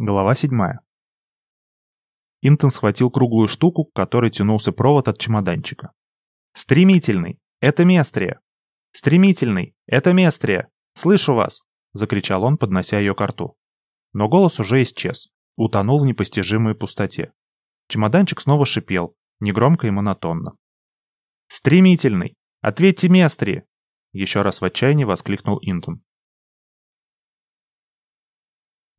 Глава 7. Интон схватил круглую штуку, к которой тянулся провод от чемоданчика. «Стремительный! Это Местрия! Стремительный! Это Местрия! Слышу вас!» — закричал он, поднося ее к рту. Но голос уже исчез, утонул в непостижимой пустоте. Чемоданчик снова шипел, негромко и монотонно. «Стремительный! Ответьте Местрии!» Еще раз в отчаянии воскликнул Интон.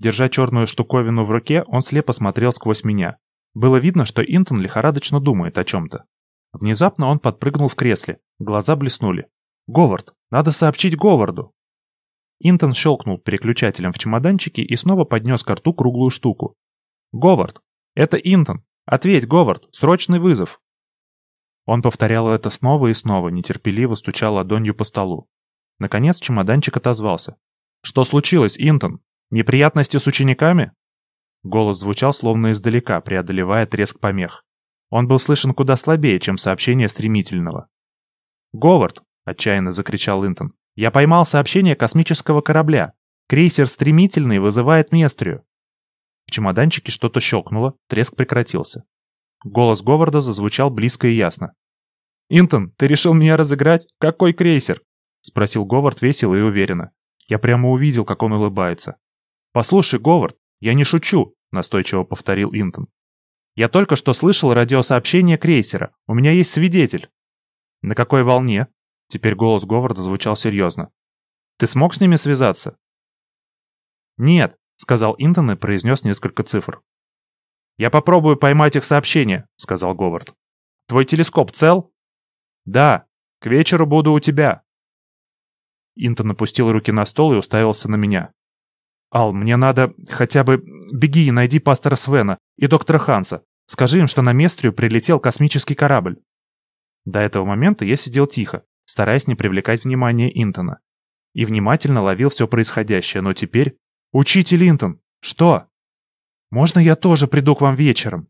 Держа черную штуковину в руке, он слепо смотрел сквозь меня. Было видно, что Интон лихорадочно думает о чем-то. Внезапно он подпрыгнул в кресле, глаза блеснули. «Говард! Надо сообщить Говарду!» Интон щелкнул переключателем в чемоданчике и снова поднес к рту круглую штуку. «Говард! Это Интон! Ответь, Говард! Срочный вызов!» Он повторял это снова и снова, нетерпеливо стучал ладонью по столу. Наконец чемоданчик отозвался. «Что случилось, Интон?» Неприятности с учениками?» Голос звучал словно издалека, преодолевая треск помех. Он был слышен куда слабее, чем сообщение стремительного. «Говард!» — отчаянно закричал Интон. «Я поймал сообщение космического корабля. Крейсер «Стремительный» вызывает Местрию». В чемоданчике что-то щелкнуло, треск прекратился. Голос Говарда зазвучал близко и ясно. «Интон, ты решил меня разыграть? Какой крейсер?» — спросил Говард весело и уверенно. Я прямо увидел, как он улыбается. «Послушай, Говард, я не шучу», — настойчиво повторил Интон. «Я только что слышал радиосообщение крейсера. У меня есть свидетель». «На какой волне?» Теперь голос Говарда звучал серьезно. «Ты смог с ними связаться?» «Нет», — сказал Интон и произнес несколько цифр. «Я попробую поймать их сообщение», — сказал Говард. «Твой телескоп цел?» «Да. К вечеру буду у тебя». Интон опустил руки на стол и уставился на меня. «Ал, мне надо хотя бы... Беги и найди пастора Свена и доктора Ханса. Скажи им, что на Местрию прилетел космический корабль». До этого момента я сидел тихо, стараясь не привлекать внимания Интона. И внимательно ловил все происходящее, но теперь... «Учитель Интон! Что?» «Можно я тоже приду к вам вечером?»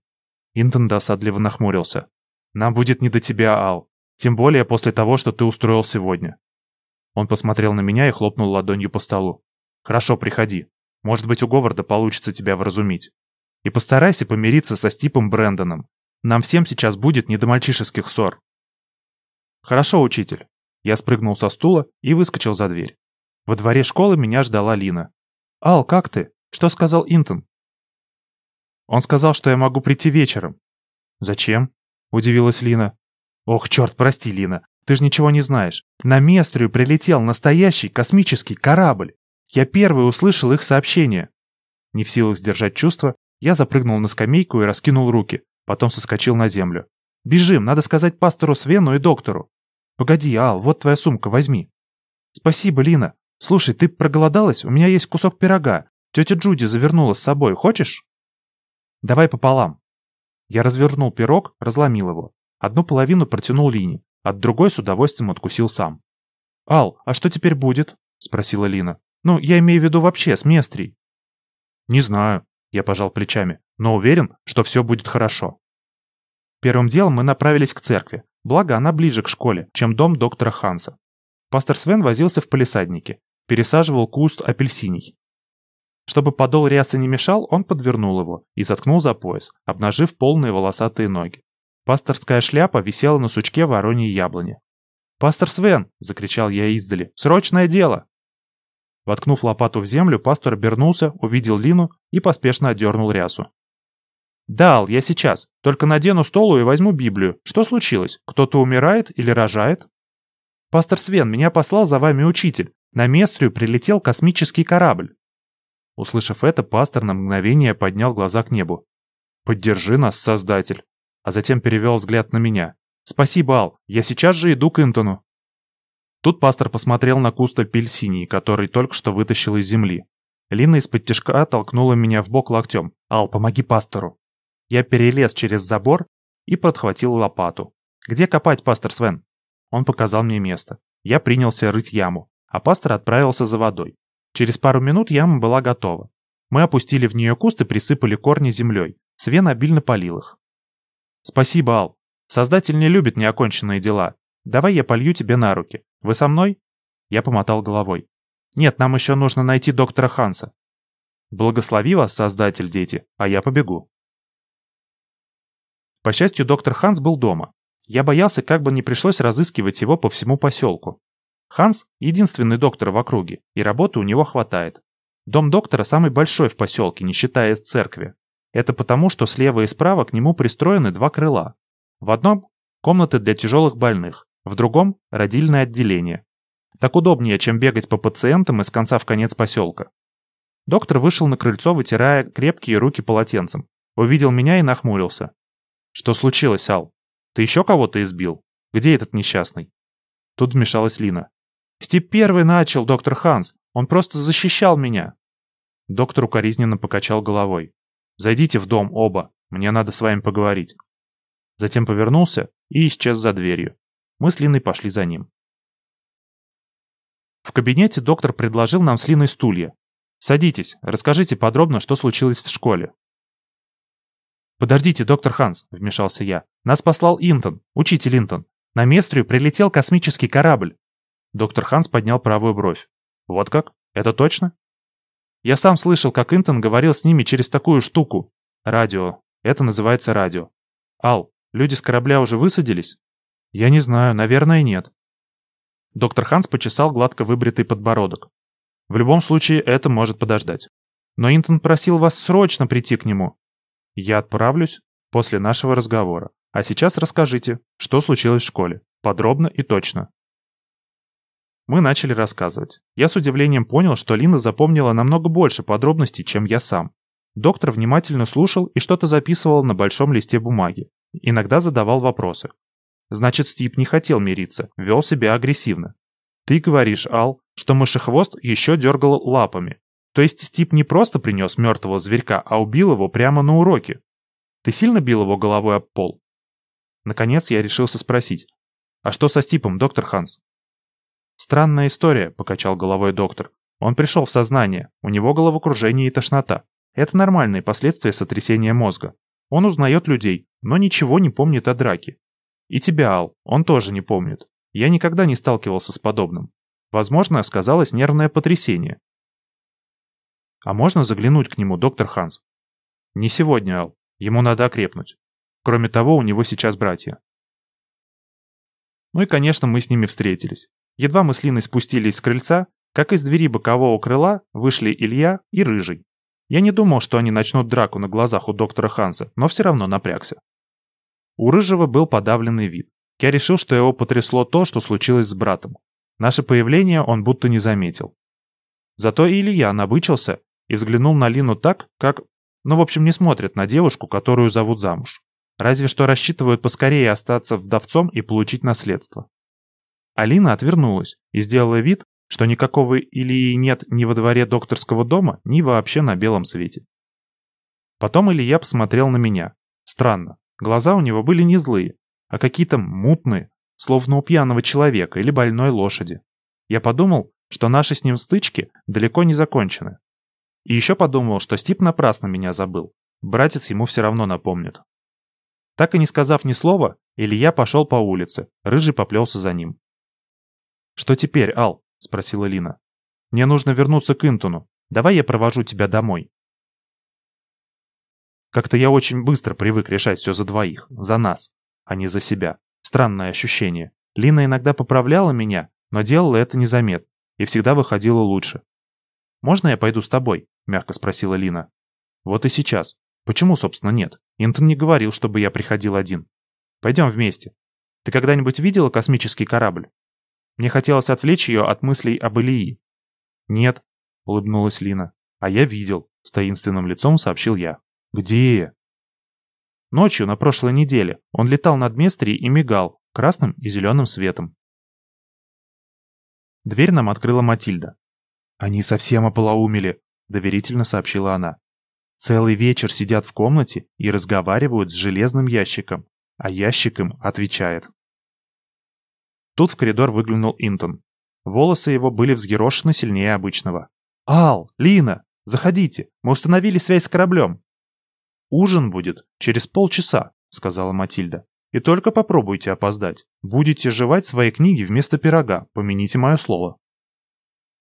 Интон досадливо нахмурился. «Нам будет не до тебя, Ал. Тем более после того, что ты устроил сегодня». Он посмотрел на меня и хлопнул ладонью по столу. Хорошо, приходи. Может быть, у Говарда получится тебя вразумить. И постарайся помириться со Стипом Брэндоном. Нам всем сейчас будет не до мальчишеских ссор. Хорошо, учитель. Я спрыгнул со стула и выскочил за дверь. Во дворе школы меня ждала Лина. «Ал, как ты? Что сказал Интон?» «Он сказал, что я могу прийти вечером». «Зачем?» — удивилась Лина. «Ох, черт, прости, Лина, ты же ничего не знаешь. На Местрию прилетел настоящий космический корабль. Я первый услышал их сообщение. Не в силах сдержать чувства, я запрыгнул на скамейку и раскинул руки, потом соскочил на землю. «Бежим, надо сказать пастору Свену и доктору». «Погоди, Ал, вот твоя сумка, возьми». «Спасибо, Лина. Слушай, ты проголодалась? У меня есть кусок пирога. Тетя Джуди завернула с собой. Хочешь?» «Давай пополам». Я развернул пирог, разломил его. Одну половину протянул Лине, от другой с удовольствием откусил сам. «Ал, а что теперь будет?» — спросила Лина. Ну, я имею в виду вообще, с Местрий. Не знаю, я пожал плечами, но уверен, что все будет хорошо. Первым делом мы направились к церкви, благо она ближе к школе, чем дом доктора Ханса. Пастор Свен возился в палисаднике, пересаживал куст апельсиний. Чтобы подол рясы не мешал, он подвернул его и заткнул за пояс, обнажив полные волосатые ноги. Пасторская шляпа висела на сучке вороньей яблони. «Пастор Свен!» — закричал я издали. «Срочное дело!» Воткнув лопату в землю, пастор обернулся, увидел Лину и поспешно отдернул рясу. «Дал, я сейчас. Только надену столу и возьму Библию. Что случилось? Кто-то умирает или рожает?» «Пастор Свен, меня послал за вами учитель. На Местрию прилетел космический корабль». Услышав это, пастор на мгновение поднял глаза к небу. «Поддержи нас, Создатель!» А затем перевел взгляд на меня. «Спасибо, Ал. Я сейчас же иду к Интону». Тут пастор посмотрел на куст апельсиний, который только что вытащил из земли. Лина из-под тяжка толкнула меня в бок локтем. «Ал, помоги пастору!» Я перелез через забор и подхватил лопату. «Где копать, пастор Свен?» Он показал мне место. Я принялся рыть яму, а пастор отправился за водой. Через пару минут яма была готова. Мы опустили в нее куст и присыпали корни землей. Свен обильно полил их. «Спасибо, Ал. Создатель не любит неоконченные дела. Давай я полью тебе на руки. Вы со мной?» Я помотал головой. «Нет, нам еще нужно найти доктора Ханса». Благослови вас, Создатель, дети, а я побегу. По счастью, доктор Ханс был дома. Я боялся, как бы не пришлось разыскивать его по всему поселку. Ханс – единственный доктор в округе, и работы у него хватает. Дом доктора самый большой в поселке, не считая церкви. Это потому, что слева и справа к нему пристроены два крыла. В одном – комнаты для тяжелых больных, в другом – родильное отделение. Так удобнее, чем бегать по пациентам из конца в конец поселка. Доктор вышел на крыльцо, вытирая крепкие руки полотенцем. Увидел меня и нахмурился. «Что случилось, Ал? Ты еще кого-то избил? Где этот несчастный?» Тут вмешалась Лина. «Стип первый начал, доктор Ханс. Он просто защищал меня». Доктор укоризненно покачал головой. «Зайдите в дом оба. Мне надо с вами поговорить». Затем повернулся и исчез за дверью. Мы с Линой пошли за ним. В кабинете доктор предложил нам с Линой стулья. «Садитесь, расскажите подробно, что случилось в школе». «Подождите, доктор Ханс», — вмешался я. «Нас послал Интон, учитель Интон. На Местрию прилетел космический корабль». Доктор Ханс поднял правую бровь. «Вот как? Это точно?» «Я сам слышал, как Интон говорил с ними через такую штуку. Радио. Это называется радио. Ал, люди с корабля уже высадились?» «Я не знаю, наверное, нет». Доктор Ханс почесал гладко выбритый подбородок. «В любом случае, это может подождать. Но Интон просил вас срочно прийти к нему». «Я отправлюсь после нашего разговора. А сейчас расскажите, что случилось в школе. Подробно и точно». Мы начали рассказывать. Я с удивлением понял, что Лина запомнила намного больше подробностей, чем я сам. Доктор внимательно слушал и что-то записывал на большом листе бумаги. Иногда задавал вопросы. Значит, Стип не хотел мириться, вел себя агрессивно. Ты говоришь, Ал, что мышехвост еще дергал лапами. То есть Стип не просто принес мертвого зверька, а убил его прямо на уроке. Ты сильно бил его головой об пол? Наконец я решился спросить. А что со Стипом, доктор Ханс? Странная история, покачал головой доктор. Он пришел в сознание, у него головокружение и тошнота. Это нормальные последствия сотрясения мозга. Он узнает людей, но ничего не помнит о драке. И тебя, Ал, он тоже не помнит. Я никогда не сталкивался с подобным. Возможно, сказалось нервное потрясение. А можно заглянуть к нему, доктор Ханс? Не сегодня, Ал. Ему надо окрепнуть. Кроме того, у него сейчас братья. Ну и, конечно, мы с ними встретились. Едва мы с Линой спустились с крыльца, как из двери бокового крыла вышли Илья и Рыжий. Я не думал, что они начнут драку на глазах у доктора Ханса, но все равно напрягся. У Рыжего был подавленный вид. Я решил, что его потрясло то, что случилось с братом. Наше появление он будто не заметил. Зато Илья набычился и взглянул на Лину так, как... Ну, в общем, не смотрит на девушку, которую зовут замуж. Разве что рассчитывают поскорее остаться вдовцом и получить наследство. Алина отвернулась и сделала вид, что никакого Ильи нет ни во дворе докторского дома, ни вообще на белом свете. Потом Илья посмотрел на меня. Странно. Глаза у него были не злые, а какие-то мутные, словно у пьяного человека или больной лошади. Я подумал, что наши с ним стычки далеко не закончены. И еще подумал, что Стип напрасно меня забыл. Братец ему все равно напомнит. Так и не сказав ни слова, Илья пошел по улице, Рыжий поплелся за ним. «Что теперь, Ал?» — спросила Лина. «Мне нужно вернуться к Интону. Давай я провожу тебя домой». Как-то я очень быстро привык решать все за двоих, за нас, а не за себя. Странное ощущение. Лина иногда поправляла меня, но делала это незаметно и всегда выходила лучше. «Можно я пойду с тобой?» – мягко спросила Лина. «Вот и сейчас. Почему, собственно, нет? Интон не говорил, чтобы я приходил один. Пойдем вместе. Ты когда-нибудь видела космический корабль?» Мне хотелось отвлечь ее от мыслей об Илии. «Нет», — улыбнулась Лина. «А я видел», — с таинственным лицом сообщил я. «Где?» Ночью на прошлой неделе он летал над Местрией и мигал красным и зеленым светом. Дверь нам открыла Матильда. «Они совсем ополоумели», — доверительно сообщила она. «Целый вечер сидят в комнате и разговаривают с железным ящиком, а ящик им отвечает». Тут в коридор выглянул Интон. Волосы его были взъерошены сильнее обычного. «Ал! Лина! Заходите! Мы установили связь с кораблем!» «Ужин будет через полчаса», — сказала Матильда. «И только попробуйте опоздать. Будете жевать свои книги вместо пирога, помяните мое слово».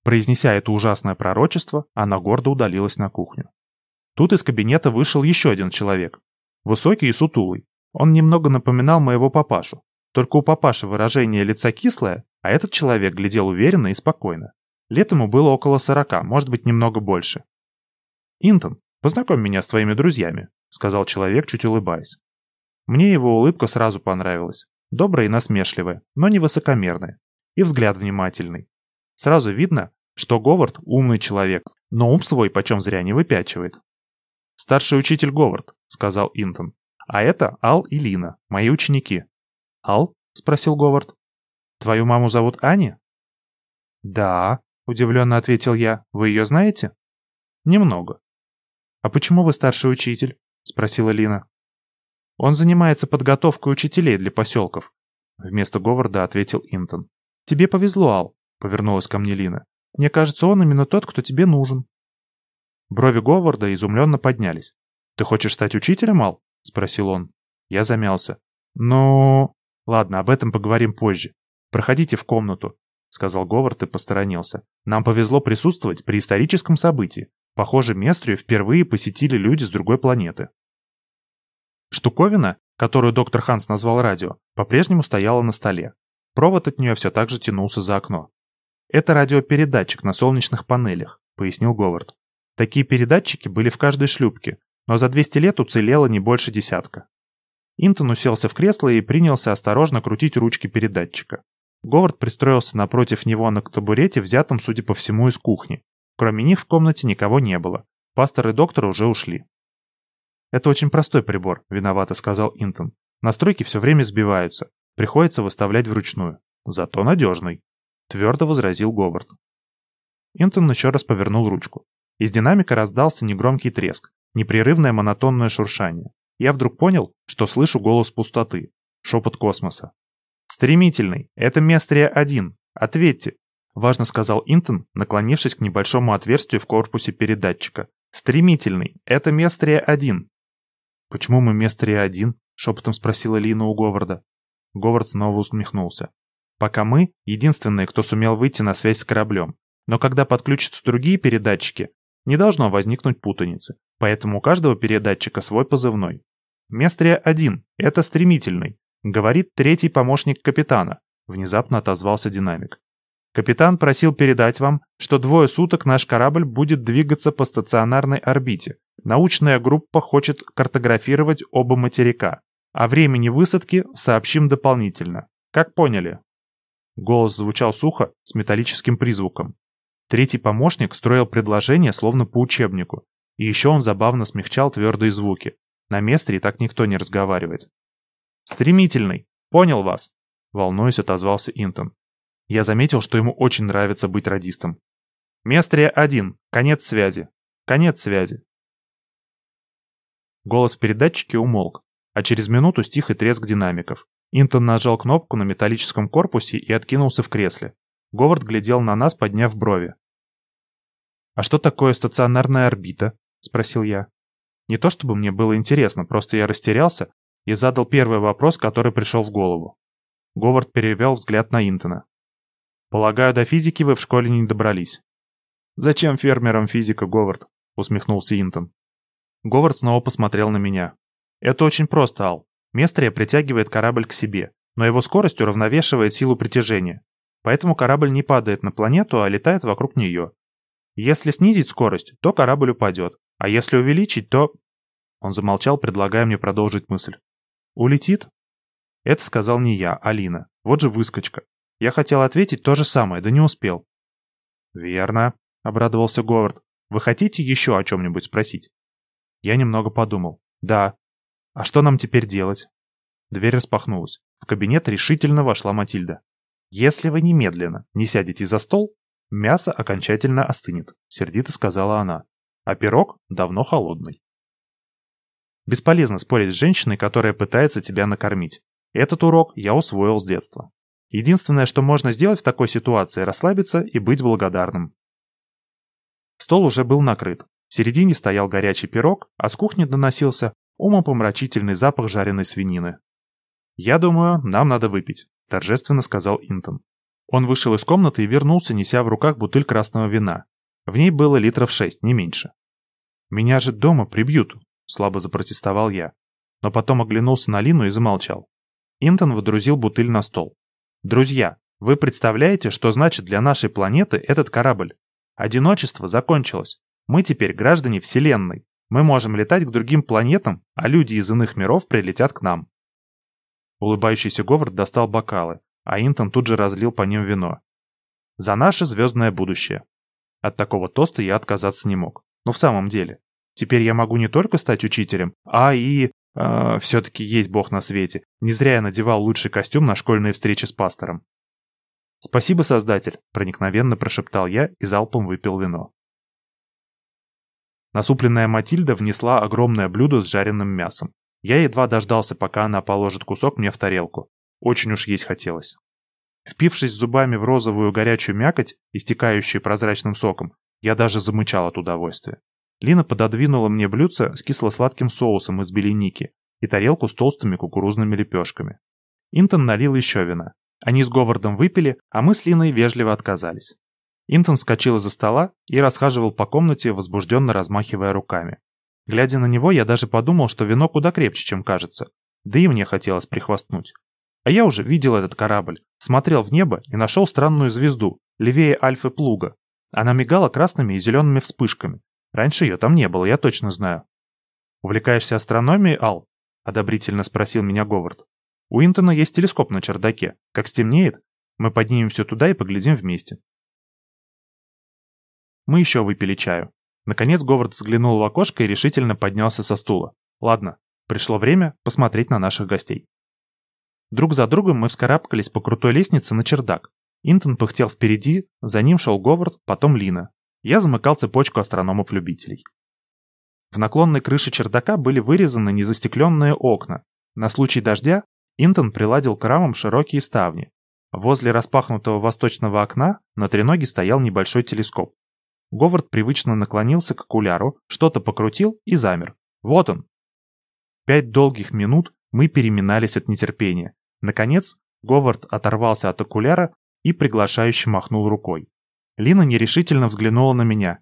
Произнеся это ужасное пророчество, она гордо удалилась на кухню. Тут из кабинета вышел еще один человек. Высокий и сутулый. Он немного напоминал моего папашу. Только у папаши выражение лица кислое, а этот человек глядел уверенно и спокойно. Лет ему было около сорока, может быть, немного больше. «Интон, познакомь меня с твоими друзьями», — сказал человек, чуть улыбаясь. Мне его улыбка сразу понравилась. Добрая и насмешливая, но не высокомерная. И взгляд внимательный. Сразу видно, что Говард умный человек, но ум свой почем зря не выпячивает. «Старший учитель Говард», — сказал Интон. «А это Ал и Лина, мои ученики». «Ал?» — спросил Говард. «Твою маму зовут Аня?» «Да», — удивленно ответил я. «Вы ее знаете?» «Немного». «А почему вы старший учитель?» — спросила Лина. «Он занимается подготовкой учителей для поселков», — вместо Говарда ответил Интон. «Тебе повезло, Ал», — повернулась ко мне Лина. «Мне кажется, он именно тот, кто тебе нужен». Брови Говарда изумленно поднялись. «Ты хочешь стать учителем, Ал?» — спросил он. Я замялся. «Ну...» «Ладно, об этом поговорим позже. Проходите в комнату», — сказал Говард и посторонился. «Нам повезло присутствовать при историческом событии. Похоже, Местрию впервые посетили люди с другой планеты». Штуковина, которую доктор Ханс назвал радио, по-прежнему стояла на столе. Провод от нее все так же тянулся за окно. «Это радиопередатчик на солнечных панелях», — пояснил Говард. «Такие передатчики были в каждой шлюпке, но за 200 лет уцелело не больше десятка». Интон уселся в кресло и принялся осторожно крутить ручки передатчика. Говард пристроился напротив него на табурете, взятом, судя по всему, из кухни. Кроме них в комнате никого не было. Пастор и доктор уже ушли. «Это очень простой прибор», — виновато сказал Интон. «Настройки все время сбиваются. Приходится выставлять вручную. Зато надежный», — твердо возразил Говард. Интон еще раз повернул ручку. Из динамика раздался негромкий треск, непрерывное монотонное шуршание. Я вдруг понял, что слышу голос пустоты, шепот космоса. «Стремительный! Это Местрия-1! Ответьте!» Важно сказал Интон, наклонившись к небольшому отверстию в корпусе передатчика. «Стремительный! Это Местрия-1!» «Почему мы Местрия-1?» — шепотом спросила Лина у Говарда. Говард снова усмехнулся. «Пока мы — единственные, кто сумел выйти на связь с кораблем. Но когда подключатся другие передатчики, не должно возникнуть путаницы, поэтому у каждого передатчика свой позывной. «Местрия-1, это стремительный», — говорит третий помощник капитана, — внезапно отозвался динамик. «Капитан просил передать вам, что двое суток наш корабль будет двигаться по стационарной орбите. Научная группа хочет картографировать оба материка. О времени высадки сообщим дополнительно. Как поняли?» Голос звучал сухо, с металлическим призвуком. Третий помощник строил предложение словно по учебнику. И еще он забавно смягчал твердые звуки. На Местре так никто не разговаривает. «Стремительный! Понял вас!» Волнуясь, отозвался Интон. Я заметил, что ему очень нравится быть радистом. «Местрия-1! Конец связи! Конец связи!» Голос в передатчике умолк, а через минуту стих и треск динамиков. Интон нажал кнопку на металлическом корпусе и откинулся в кресле. Говард глядел на нас, подняв брови. «А что такое стационарная орбита?» — спросил я. Не то чтобы мне было интересно, просто я растерялся и задал первый вопрос, который пришел в голову. Говард перевел взгляд на Интона. «Полагаю, до физики вы в школе не добрались». «Зачем фермерам физика, Говард?» — усмехнулся Интон. Говард снова посмотрел на меня. «Это очень просто, Ал. Местрия притягивает корабль к себе, но его скорость уравновешивает силу притяжения. Поэтому корабль не падает на планету, а летает вокруг нее. Если снизить скорость, то корабль упадет, а если увеличить, то... Он замолчал, предлагая мне продолжить мысль. «Улетит?» Это сказал не я, а Лина. Вот же выскочка. Я хотел ответить то же самое, да не успел. «Верно», — обрадовался Говард. «Вы хотите еще о чем-нибудь спросить?» Я немного подумал. «Да. А что нам теперь делать?» Дверь распахнулась. В кабинет решительно вошла Матильда. «Если вы немедленно не сядете за стол, мясо окончательно остынет», — сердито сказала она. «А пирог давно холодный». Бесполезно спорить с женщиной, которая пытается тебя накормить. Этот урок я усвоил с детства. Единственное, что можно сделать в такой ситуации, расслабиться и быть благодарным. Стол уже был накрыт. В середине стоял горячий пирог, а с кухни доносился умопомрачительный запах жареной свинины. «Я думаю, нам надо выпить», — торжественно сказал Интон. Он вышел из комнаты и вернулся, неся в руках бутыль красного вина. В ней было литров шесть, не меньше. «Меня же дома прибьют», — слабо запротестовал я. Но потом оглянулся на Лину и замолчал. Интон водрузил бутыль на стол. «Друзья, вы представляете, что значит для нашей планеты этот корабль? Одиночество закончилось. Мы теперь граждане Вселенной. Мы можем летать к другим планетам, а люди из иных миров прилетят к нам». Улыбающийся Говард достал бокалы, а Интон тут же разлил по ним вино. «За наше звездное будущее». От такого тоста я отказаться не мог. Но в самом деле, теперь я могу не только стать учителем, а и... Э, все-таки есть бог на свете. Не зря я надевал лучший костюм на школьные встречи с пастором. «Спасибо, Создатель», — проникновенно прошептал я и залпом выпил вино. Насупленная Матильда внесла огромное блюдо с жареным мясом. Я едва дождался, пока она положит кусок мне в тарелку. Очень уж есть хотелось. Впившись зубами в розовую горячую мякоть, истекающую прозрачным соком, я даже замычал от удовольствия. Лина пододвинула мне блюдце с кисло-сладким соусом из беленики и тарелку с толстыми кукурузными лепешками. Интон налил еще вина. Они с Говардом выпили, а мы с Линой вежливо отказались. Интон вскочил из-за стола и расхаживал по комнате, возбужденно размахивая руками. Глядя на него, я даже подумал, что вино куда крепче, чем кажется. Да и мне хотелось прихвастнуть. А я уже видел этот корабль, смотрел в небо и нашел странную звезду, левее Альфы Плуга. Она мигала красными и зелеными вспышками. Раньше ее там не было, я точно знаю. «Увлекаешься астрономией, Ал?» — одобрительно спросил меня Говард. «У Интона есть телескоп на чердаке. Как стемнеет, мы поднимемся туда и поглядим вместе». Мы еще выпили чаю. Наконец Говард взглянул в окошко и решительно поднялся со стула. Ладно, пришло время посмотреть на наших гостей. Друг за другом мы вскарабкались по крутой лестнице на чердак. Интон пыхтел впереди, за ним шел Говард, потом Лина. Я замыкал цепочку астрономов-любителей. В наклонной крыше чердака были вырезаны незастекленные окна. На случай дождя Интон приладил к рамам широкие ставни. Возле распахнутого восточного окна на треноге стоял небольшой телескоп. Говард привычно наклонился к окуляру, что-то покрутил и замер. Вот он. Пять долгих минут мы переминались от нетерпения. Наконец, Говард оторвался от окуляра и приглашающе махнул рукой. Лина нерешительно взглянула на меня.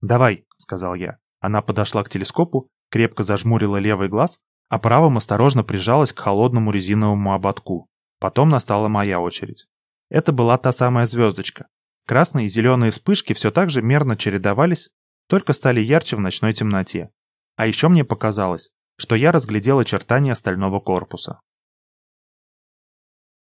«Давай», — сказал я. Она подошла к телескопу, крепко зажмурила левый глаз, а правым осторожно прижалась к холодному резиновому ободку. Потом настала моя очередь. Это была та самая звездочка, Красные и зеленые вспышки все так же мерно чередовались, только стали ярче в ночной темноте. А еще мне показалось, что я разглядел очертания стального корпуса.